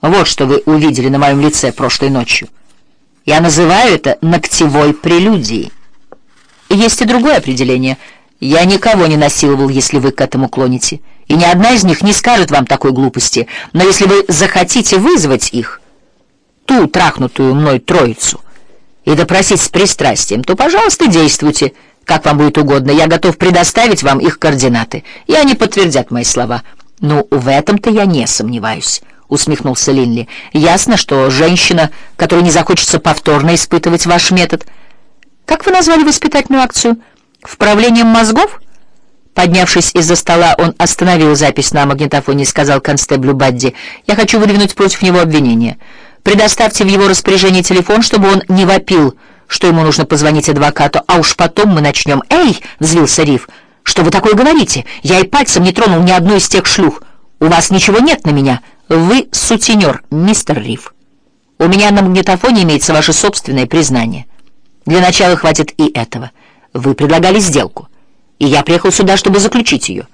Вот что вы увидели на моем лице прошлой ночью. Я называю это ногтевой прелюдией. Есть и другое определение. Я никого не насиловал, если вы к этому клоните. И ни одна из них не скажет вам такой глупости. Но если вы захотите вызвать их, ту трахнутую мной троицу, и допросить с пристрастием, то, пожалуйста, действуйте, как вам будет угодно. Я готов предоставить вам их координаты, и они подтвердят мои слова. Ну, в этом-то я не сомневаюсь усмехнулся Линли. Ясно, что женщина, которой не захочется повторно испытывать ваш метод. Как вы назвали воспитательную акцию? Вправлением мозгов? Поднявшись из-за стола, он остановил запись на магнитофоне и сказал констеблю Бадди: "Я хочу выдвинуть против него обвинение. Предоставьте в его распоряжение телефон, чтобы он не вопил, что ему нужно позвонить адвокату, а уж потом мы начнем». "Эй!" взвился Риф. "Что вы такое говорите? Я и пальцем не тронул ни одну из тех шлюх. У вас ничего нет на меня". Вы сутенер, мистер Риф. У меня на магнитофоне имеется ваше собственное признание. Для начала хватит и этого. Вы предлагали сделку, и я приехал сюда, чтобы заключить ее.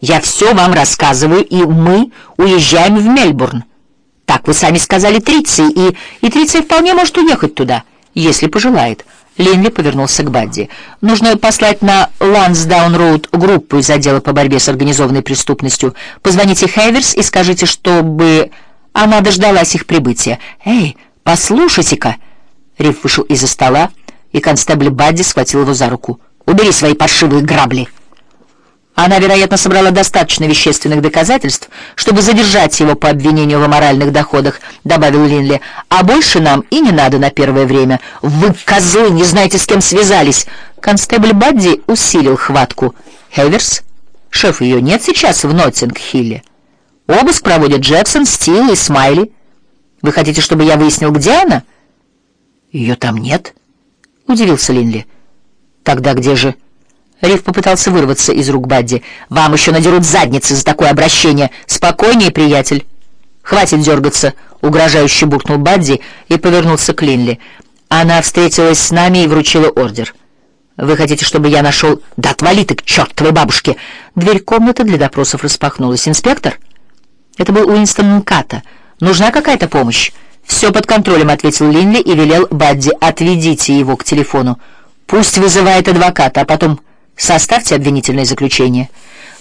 Я все вам рассказываю, и мы уезжаем в Мельбурн. Так вы сами сказали Триции, и и Триция вполне может уехать туда, если пожелает. Линли повернулся к Бадди. «Нужно послать на Лансдаун-Роуд группу из отдела по борьбе с организованной преступностью. Позвоните Хейверс и скажите, чтобы она дождалась их прибытия. Эй, послушайте-ка!» Риф вышел из-за стола, и констебль Бадди схватил его за руку. «Убери свои паршивые грабли!» Она, вероятно, собрала достаточно вещественных доказательств, чтобы задержать его по обвинению в аморальных доходах, добавил Линли. А больше нам и не надо на первое время. Вы козлы, не знаете, с кем связались. Констебль Бадди усилил хватку. Хеверс, шеф ее нет сейчас в Ноттинг-Хилле. Обыск проводят Джексон, Стил и Смайли. Вы хотите, чтобы я выяснил, где она? Ее там нет, удивился Линли. Тогда где же Риф попытался вырваться из рук Бадди. «Вам еще надерут задницы за такое обращение. Спокойнее, приятель. Хватит дергаться», — угрожающе буркнул Бадди и повернулся к Линли. Она встретилась с нами и вручила ордер. «Вы хотите, чтобы я нашел...» «Да отвали ты к чертовой бабушке!» Дверь комнаты для допросов распахнулась. «Инспектор?» Это был Уинстон Мката. «Нужна какая-то помощь?» «Все под контролем», — ответил Линли и велел Бадди. «Отведите его к телефону. Пусть вызывает адвоката, а потом Составьте обвинительное заключение.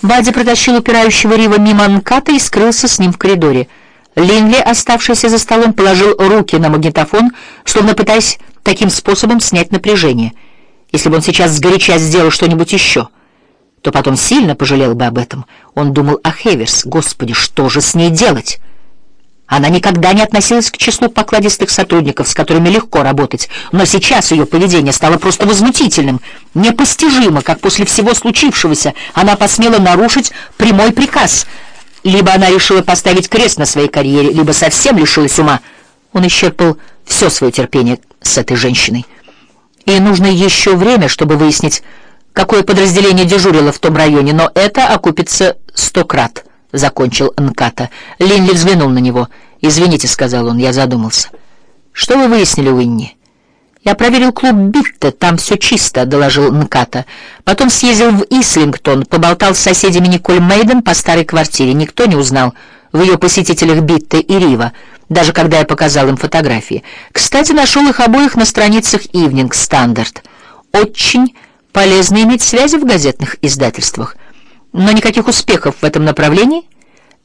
Бадди протащил упирающего Рива мимо Нката и скрылся с ним в коридоре. Линли, оставшийся за столом, положил руки на магнитофон, словно пытаясь таким способом снять напряжение. Если бы он сейчас сгоряча сделал что-нибудь еще, то потом сильно пожалел бы об этом. Он думал о Хеверс. Господи, что же с ней делать? Она никогда не относилась к числу покладистых сотрудников, с которыми легко работать, но сейчас ее поведение стало просто возмутительным. Непостижимо, как после всего случившегося она посмела нарушить прямой приказ. Либо она решила поставить крест на своей карьере, либо совсем лишилась ума. Он исчерпал все свое терпение с этой женщиной. И нужно еще время, чтобы выяснить, какое подразделение дежурило в том районе, но это окупится сто крат. — закончил Нката. Линли взглянул на него. «Извините», — сказал он, — я задумался. «Что вы выяснили, Уинни?» «Я проверил клуб Битте, там все чисто», — доложил Нката. «Потом съездил в Ислингтон, поболтал с соседями Николь Мейден по старой квартире. Никто не узнал в ее посетителях Битте и Рива, даже когда я показал им фотографии. Кстати, нашел их обоих на страницах Evening Standard. Очень полезно иметь связи в газетных издательствах». Но никаких успехов в этом направлении?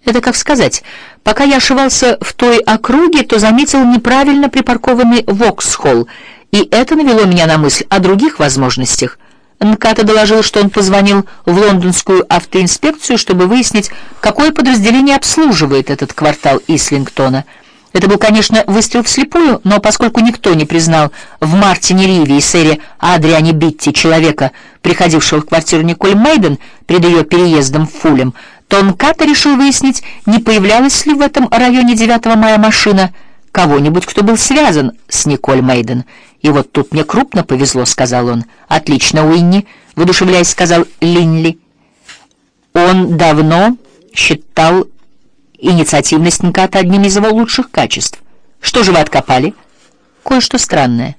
Это как сказать. Пока я ошивался в той округе, то заметил неправильно припаркованный Воксхолл, и это навело меня на мысль о других возможностях. Нката доложил, что он позвонил в лондонскую автоинспекцию, чтобы выяснить, какое подразделение обслуживает этот квартал Ислингтона. Это был, конечно, выстрел вслепую, но поскольку никто не признал в Мартине Риве и сэре Адриане Битти человека, приходившего в квартиру Николь Мейден перед ее переездом в Фулем, то Нката решил выяснить, не появлялась ли в этом районе 9 мая машина кого-нибудь, кто был связан с Николь Мейден. «И вот тут мне крупно повезло», — сказал он. «Отлично, Уинни», — воодушевляясь, сказал Линли. Он давно считал инициативность Нката одним из его лучших качеств. Что же вы откопали? Кое-что странное.